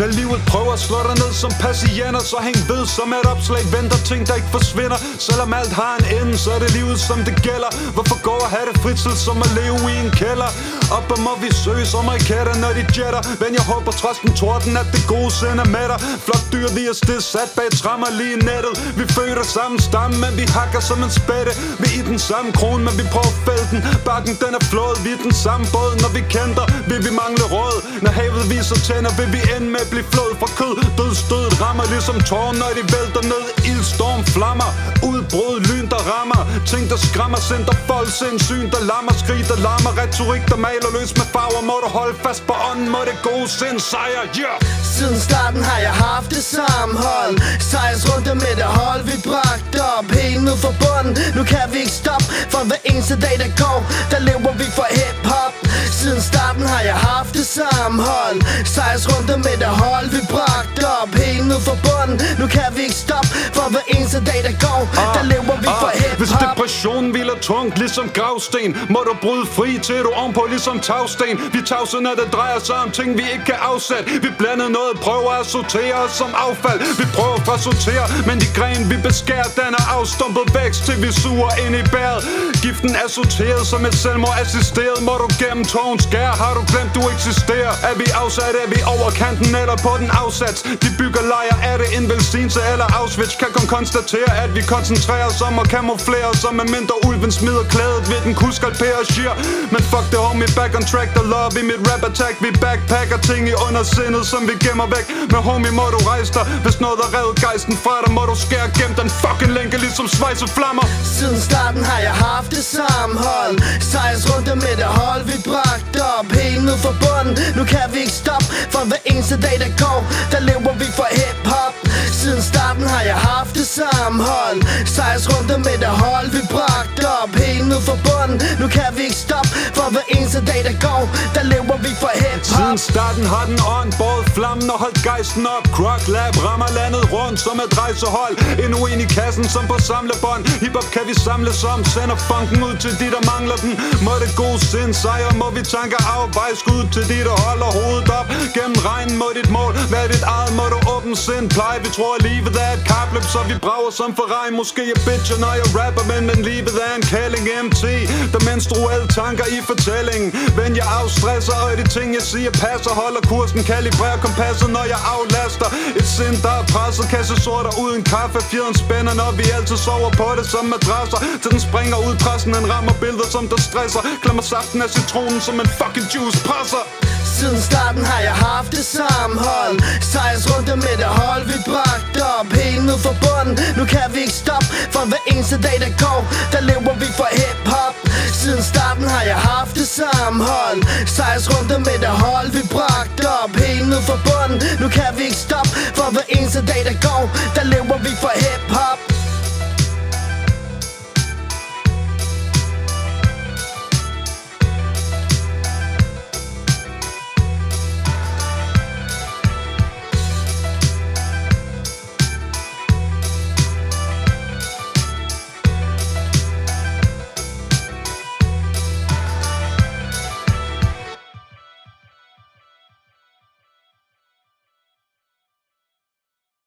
Når livet prøver at slå dig ned som patienter Så hæng ved som et opslag. Venter ting der ikke forsvinder. Selvom alt har en ende Så er det livet som det gælder. Hvorfor gå og have det fritid som at leve i en kælder? Op og må vi søge som raketter når de jetter. Men jeg håber trods den torden at det gode sender med dig. Flok dyr vi er sted sat bag trammer lige i nettet. Vi føder samme stamme men vi hakker som en spætte. Vi er i den samme kron men vi prøver at fælde den. Bakken den er flået vi er den samme båd. Når vi kender vil vi mangle råd. Når havet viser tænder vil vi ende med at blive flået fra kød. Dødstødet rammer ligesom tårn når de vælter ned. Ildstorm flammer Udbrud lyn der rammer. Ting der skræmmer Sender folk sindsyn der lammer. Skrig der lammer, Retorik der maler løs med farver. Må du holde fast på ånden Må det gode sind sejre. Yeah! Siden starten har jeg haft det sammenhold Sejrs rundt med det hold vi bragt op Helt ned for bunden. Nu kan vi ikke stoppe For hver eneste dag der går Der lever os rundt med det hold vi bragt op. Helt ned for bunden. Nu kan vi ikke stoppe For hver eneste dag der går. Der lever vi for ah. Hvis hip-hop depressionen hviler tungt ligesom gravsten Må du bryde fri til du ovenpå ligesom tagsten. Vi tavse når det drejer sig om ting vi ikke kan afsætte. Vi blander noget, prøver at sortere os som affald. Vi prøver at sortere, men de gren vi beskærer Den er afstumpet vækst til vi suger ind i bæret. Giften er sorteret som et selvmord assisteret. Må du gennem tågen skære, har du glemt du eksisterer. Er vi afsat, er vi over kanten eller på den afsats? De bygger lejre, er det en velsignelse eller Auschwitz Kan kun konstatere, at vi koncentrerer os om at kamuflere flere Som med mindre ulven smider klædet ved den og shit Men fuck det homie, back on track, der love i mit rap attack. Vi backpacker ting i undersindet, som vi gemmer væk. Men homie, må du rejse dig, hvis noget er revet gejsten fra dig Må du skære gennem den fucking lænke, ligesom svejse flammer. Siden starten har jeg haft det sammenhold Sejrs rundt med det hold vi bragt op Helt ned for bunden. Nu kan vi ikke stoppe For hver eneste dag der går Der lever vi for hip-hop. Siden starten har jeg haft det sammenhold Sejrs rundt ned fra bunden. Nu kan vi ikke stoppe For hver eneste dag der går. Der lever vi for hip-hop. Siden starten har den ånd båret flammen og holdt gejsten op. Croc Lab rammer landet rundt som et rejsehold. Endnu en i kassen som på samlebånd Hiphop kan vi samles om. Sender funken ud til de der mangler den. Må det gode sind sejre Må vi tanker afvejs. Ud til de der holder hovedet op. Gennem regnen mod dit mål Hvad dit eget. Må du nogensinde sind Pleje vi tror at livet er et kapløb Så vi brager som for regn Måske jeg bitcher når jeg rapper Men, men livet er en kælling MT Der menstruelle tanker i fortællingen Vend jeg afstresser og de ting jeg siger passer. Holder kursen, kalibrerer kompasset når jeg aflaster. Et sind der er presset Kasse sorter uden kaffe. Fjeden spænder når vi altid sover på det som madrasser. Til den springer ud pressen Den rammer billeder som der stresser. Klammer saften af citronen som en fucking juice presser. Siden starten har jeg haft det sammenhold. Sejrs ned for bunden. Nu kan vi ikke stoppe For hver eneste dag der går Der lever vi for hip-hop. Siden starten har jeg haft det sammenhold Sejrs rundt med det hold vi bragt op Helt ned for bunden. Nu kan vi ikke stoppe For hver eneste dag der går Der lever